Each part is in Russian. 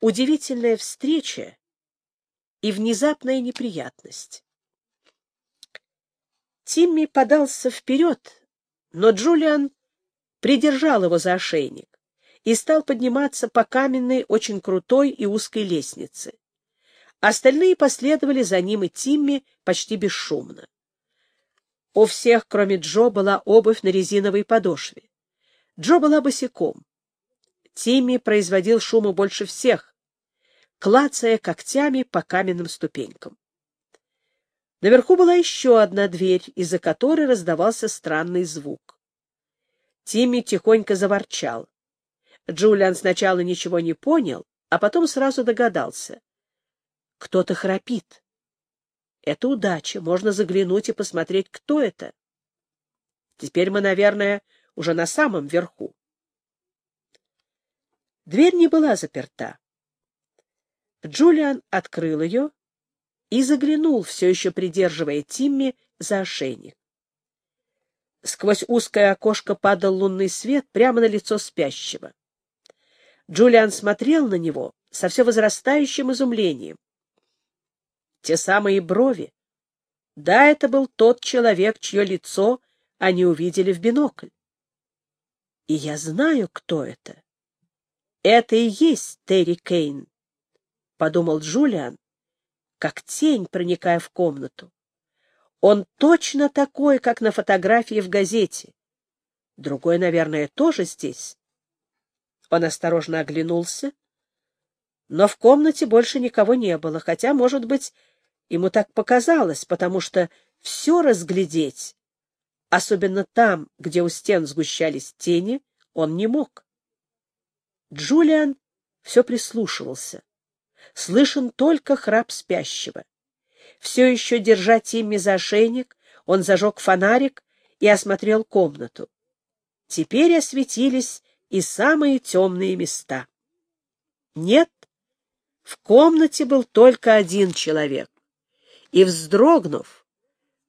удивительная встреча и внезапная неприятность. Тимми подался вперед, но Джулиан придержал его за ошейник и стал подниматься по каменной, очень крутой и узкой лестнице. Остальные последовали за ним и Тимми почти бесшумно. У всех, кроме Джо, была обувь на резиновой подошве. Джо была босиком. Тимми производил шума больше всех, клацая когтями по каменным ступенькам. Наверху была еще одна дверь, из-за которой раздавался странный звук. Тимми тихонько заворчал. Джулиан сначала ничего не понял, а потом сразу догадался. Кто-то храпит. Это удача, можно заглянуть и посмотреть, кто это. Теперь мы, наверное, уже на самом верху. Дверь не была заперта. Джулиан открыл ее и заглянул, все еще придерживая Тимми за ошейник. Сквозь узкое окошко падал лунный свет прямо на лицо спящего. Джулиан смотрел на него со все возрастающим изумлением. Те самые брови. Да, это был тот человек, чье лицо они увидели в бинокль. И я знаю, кто это. Это и есть Терри Кейн, — подумал Джулиан, как тень, проникая в комнату. Он точно такой, как на фотографии в газете. Другой, наверное, тоже здесь. Он осторожно оглянулся, но в комнате больше никого не было, хотя, может быть, ему так показалось, потому что все разглядеть Особенно там, где у стен сгущались тени, он не мог. Джулиан все прислушивался. Слышен только храп спящего. Все еще держа Тимми за ошейник, он зажег фонарик и осмотрел комнату. Теперь осветились и самые темные места. Нет, в комнате был только один человек. И, вздрогнув,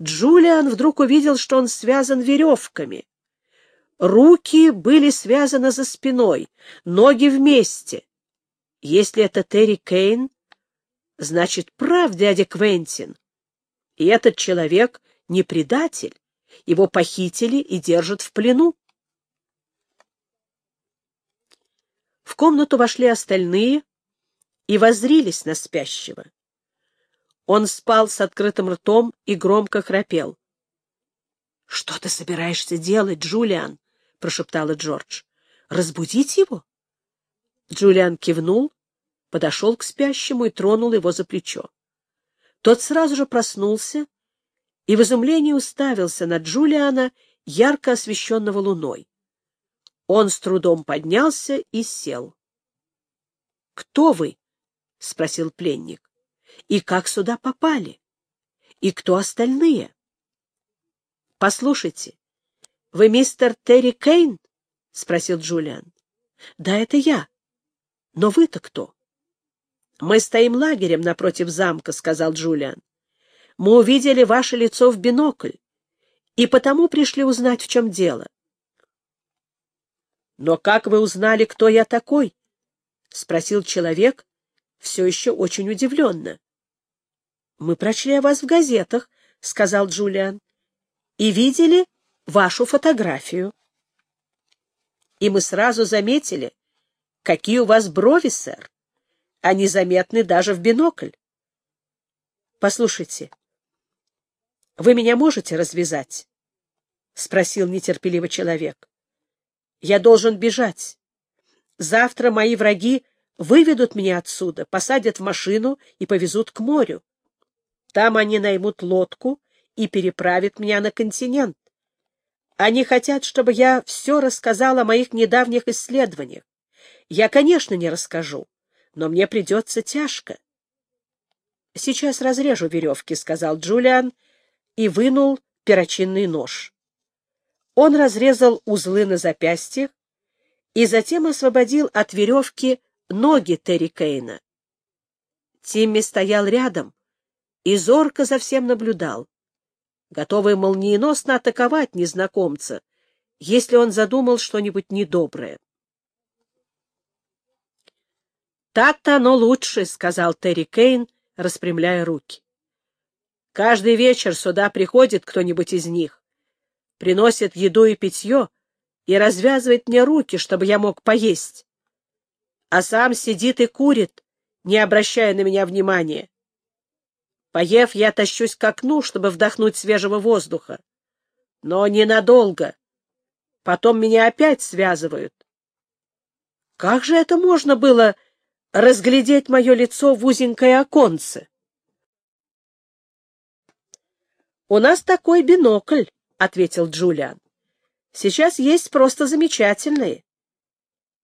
Джулиан вдруг увидел, что он связан веревками. Руки были связаны за спиной, ноги вместе. Если это Терри Кейн, значит, прав дядя Квентин. И этот человек не предатель. Его похитили и держат в плену. В комнату вошли остальные и воззрились на спящего. Он спал с открытым ртом и громко храпел. — Что ты собираешься делать, Джулиан? — прошептала Джордж. — Разбудить его? Джулиан кивнул, подошел к спящему и тронул его за плечо. Тот сразу же проснулся и в изумлении уставился на Джулиана, ярко освещенного луной. Он с трудом поднялся и сел. — Кто вы? — спросил пленник и как сюда попали, и кто остальные. — Послушайте, вы мистер Терри Кейн? — спросил Джулиан. — Да, это я. Но вы-то кто? — Мы стоим лагерем напротив замка, — сказал Джулиан. — Мы увидели ваше лицо в бинокль, и потому пришли узнать, в чем дело. — Но как вы узнали, кто я такой? — спросил человек, все еще очень удивленно. — Мы прочли о вас в газетах, — сказал Джулиан, — и видели вашу фотографию. И мы сразу заметили, какие у вас брови, сэр. Они заметны даже в бинокль. Послушайте, вы меня можете развязать? — спросил нетерпеливо человек. — Я должен бежать. Завтра мои враги выведут меня отсюда, посадят в машину и повезут к морю. Там они наймут лодку и переправят меня на континент. Они хотят, чтобы я все рассказал о моих недавних исследованиях. Я, конечно, не расскажу, но мне придется тяжко. — Сейчас разрежу веревки, — сказал Джулиан и вынул перочинный нож. Он разрезал узлы на запястьях и затем освободил от веревки ноги Терри Кейна. Тимми стоял рядом и зорко за всем наблюдал, готовый молниеносно атаковать незнакомца, если он задумал что-нибудь недоброе. Так-то оно лучше, — сказал Терри Кейн, распрямляя руки. Каждый вечер сюда приходит кто-нибудь из них, приносит еду и питье и развязывает мне руки, чтобы я мог поесть. А сам сидит и курит, не обращая на меня внимания. Поев, я тащусь к окну, чтобы вдохнуть свежего воздуха. Но ненадолго. Потом меня опять связывают. Как же это можно было разглядеть мое лицо в узенькое оконце? «У нас такой бинокль», — ответил Джулиан. «Сейчас есть просто замечательные.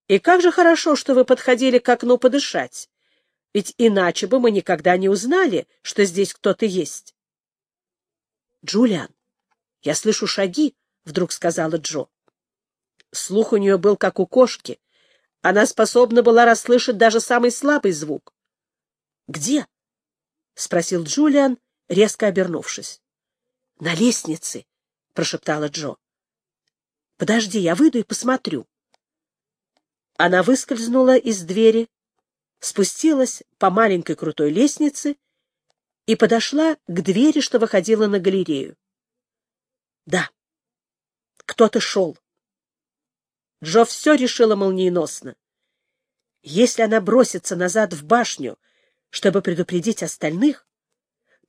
И как же хорошо, что вы подходили к окну подышать, ведь иначе бы мы никогда не узнали, что здесь кто-то есть». «Джулиан, я слышу шаги», — вдруг сказала Джо. Слух у нее был как у кошки. Она способна была расслышать даже самый слабый звук. «Где?» — спросил Джулиан, резко обернувшись. — На лестнице, — прошептала Джо. — Подожди, я выйду и посмотрю. Она выскользнула из двери, спустилась по маленькой крутой лестнице и подошла к двери, что выходила на галерею. Да, кто-то шел. Джо все решила молниеносно. Если она бросится назад в башню, чтобы предупредить остальных,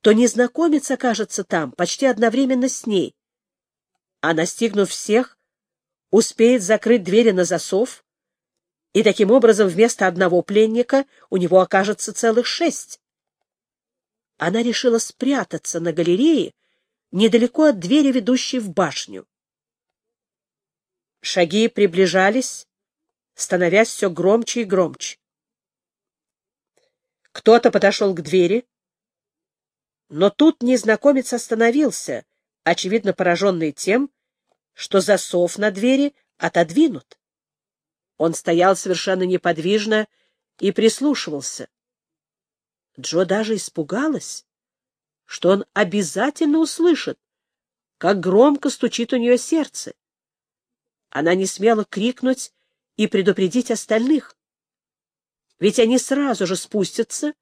то незнакомец окажется там почти одновременно с ней, а, настигнув всех, успеет закрыть двери на засов, и таким образом вместо одного пленника у него окажется целых шесть. Она решила спрятаться на галерее недалеко от двери, ведущей в башню. Шаги приближались, становясь все громче и громче. Кто-то подошел к двери, но тут незнакомец остановился, очевидно пораженный тем, что засов на двери отодвинут. Он стоял совершенно неподвижно и прислушивался. Джо даже испугалась, что он обязательно услышит, как громко стучит у нее сердце. Она не смела крикнуть и предупредить остальных, ведь они сразу же спустятся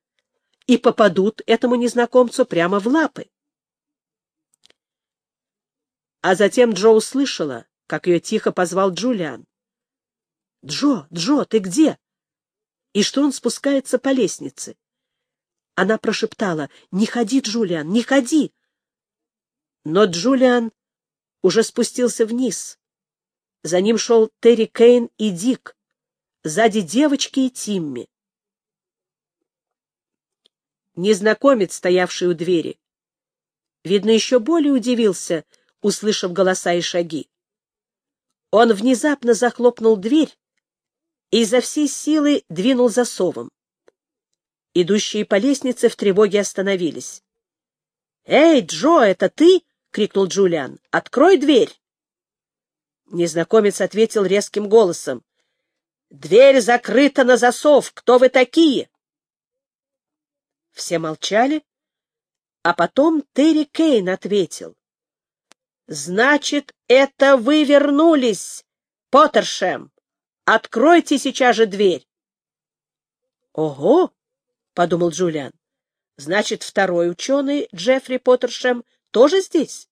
и попадут этому незнакомцу прямо в лапы. А затем Джо услышала, как ее тихо позвал Джулиан. «Джо, Джо, ты где?» И что он спускается по лестнице. Она прошептала, «Не ходи, Джулиан, не ходи!» Но Джулиан уже спустился вниз. За ним шел Терри Кейн и Дик, сзади девочки и Тимми. Незнакомец, стоявший у двери, видно, еще более удивился, услышав голоса и шаги. Он внезапно захлопнул дверь и изо всей силы двинул засовом. Идущие по лестнице в тревоге остановились. «Эй, Джо, это ты?» — крикнул Джулиан. «Открой дверь!» Незнакомец ответил резким голосом. «Дверь закрыта на засов! Кто вы такие?» Все молчали, а потом Терри Кейн ответил. «Значит, это вы вернулись, Поттершем! Откройте сейчас же дверь!» «Ого!» — подумал Джулиан. «Значит, второй ученый, Джеффри Поттершем, тоже здесь?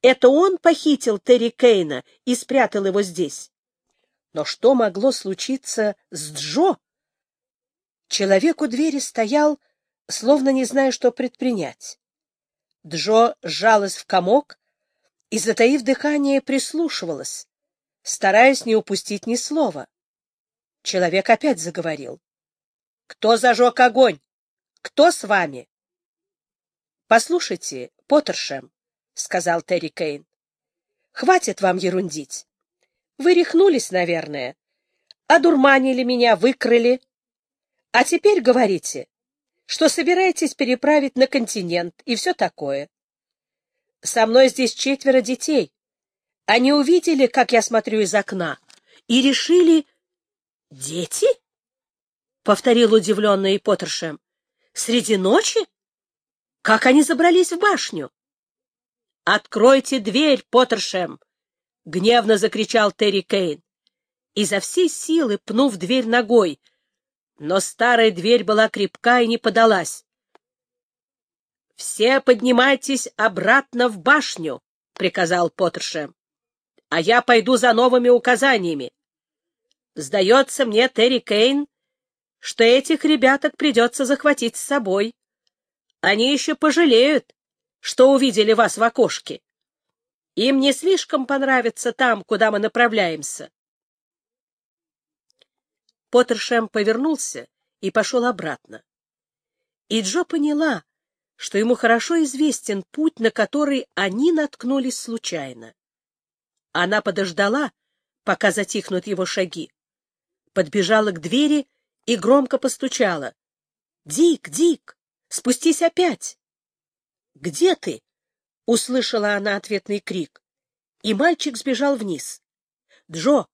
Это он похитил Терри Кейна и спрятал его здесь? Но что могло случиться с Джо?» Человек у двери стоял словно не зная, что предпринять. Джо сжалась в комок и, затаив дыхание, прислушивалась, стараясь не упустить ни слова. Человек опять заговорил. — Кто зажег огонь? Кто с вами? — Послушайте, Поттершем, — сказал Терри Кейн, — хватит вам ерундить. Вы рехнулись, наверное, одурманили меня, выкрыли. А теперь говорите, что собираетесь переправить на континент и все такое. Со мной здесь четверо детей. Они увидели, как я смотрю из окна, и решили... — Дети? — повторил удивленный Поттершем. — Среди ночи? Как они забрались в башню? — Откройте дверь, Поттершем! — гневно закричал Терри Кейн. Изо всей силы, пнув дверь ногой, но старая дверь была крепка и не подалась. — Все поднимайтесь обратно в башню, — приказал Поттершем, — а я пойду за новыми указаниями. Сдается мне, Терри Кейн, что этих ребяток придется захватить с собой. Они еще пожалеют, что увидели вас в окошке. Им не слишком понравится там, куда мы направляемся. Поттершем повернулся и пошел обратно. И Джо поняла, что ему хорошо известен путь, на который они наткнулись случайно. Она подождала, пока затихнут его шаги, подбежала к двери и громко постучала. — Дик, Дик, спустись опять! — Где ты? — услышала она ответный крик. И мальчик сбежал вниз. — Джо,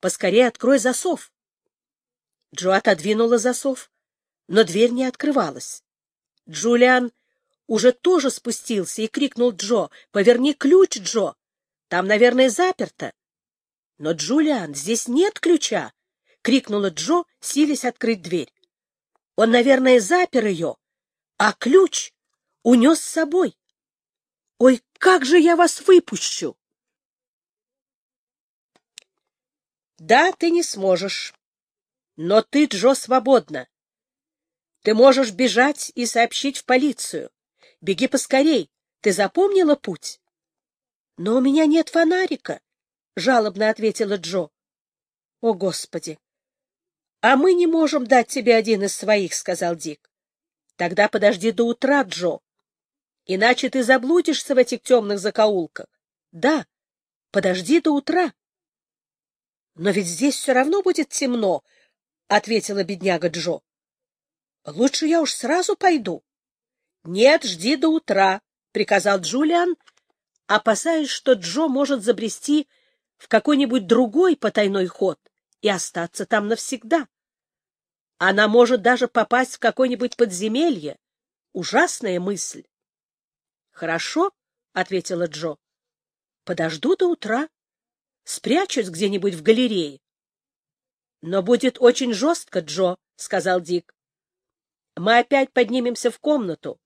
поскорее открой засов! Джо отодвинула засов, но дверь не открывалась. Джулиан уже тоже спустился и крикнул Джо, «Поверни ключ, Джо! Там, наверное, заперто!» «Но, Джулиан, здесь нет ключа!» — крикнула Джо, силясь открыть дверь. «Он, наверное, запер ее, а ключ унес с собой. Ой, как же я вас выпущу!» «Да, ты не сможешь. Но ты, Джо, свободна. Ты можешь бежать и сообщить в полицию. Беги поскорей. Ты запомнила путь? — Но у меня нет фонарика, — жалобно ответила Джо. — О, Господи! — А мы не можем дать тебе один из своих, — сказал Дик. — Тогда подожди до утра, Джо. Иначе ты заблудишься в этих темных закоулках. Да, подожди до утра. — Но ведь здесь все равно будет темно, — ответила бедняга Джо. — Лучше я уж сразу пойду. — Нет, жди до утра, — приказал Джулиан, опасаясь, что Джо может забрести в какой-нибудь другой потайной ход и остаться там навсегда. Она может даже попасть в какое-нибудь подземелье. Ужасная мысль. — Хорошо, — ответила Джо. — Подожду до утра. Спрячусь где-нибудь в галерее. — Но будет очень жестко, Джо, — сказал Дик. — Мы опять поднимемся в комнату,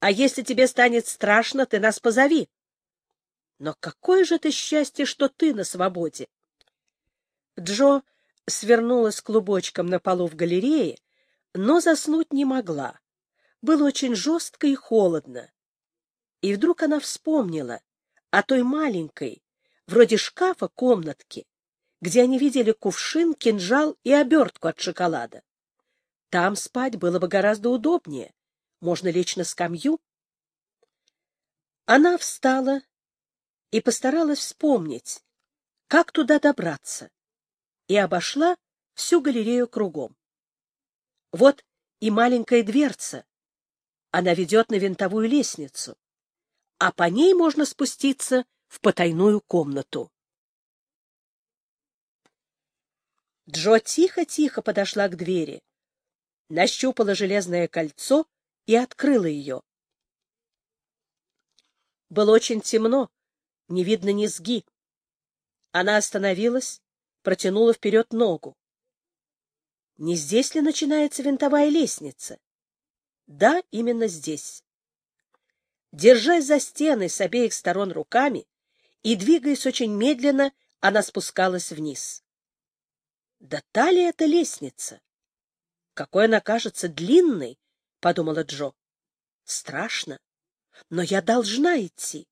а если тебе станет страшно, ты нас позови. Но какое же это счастье, что ты на свободе! Джо свернулась клубочком на полу в галерее, но заснуть не могла. Было очень жестко и холодно. И вдруг она вспомнила о той маленькой, вроде шкафа, комнатке, где они видели кувшин, кинжал и обертку от шоколада. Там спать было бы гораздо удобнее можно лечь на скамью. Она встала и постаралась вспомнить, как туда добраться, и обошла всю галерею кругом. Вот и маленькая дверца. Она ведет на винтовую лестницу, а по ней можно спуститься в потайную комнату. Джо тихо-тихо подошла к двери, нащупала железное кольцо и открыла ее. Было очень темно, не видно низги. Она остановилась, протянула вперед ногу. Не здесь ли начинается винтовая лестница? Да, именно здесь. Держась за стены с обеих сторон руками и двигаясь очень медленно, она спускалась вниз. Да та ли это лестница? Какой она кажется длинной, — подумала Джо. Страшно, но я должна идти.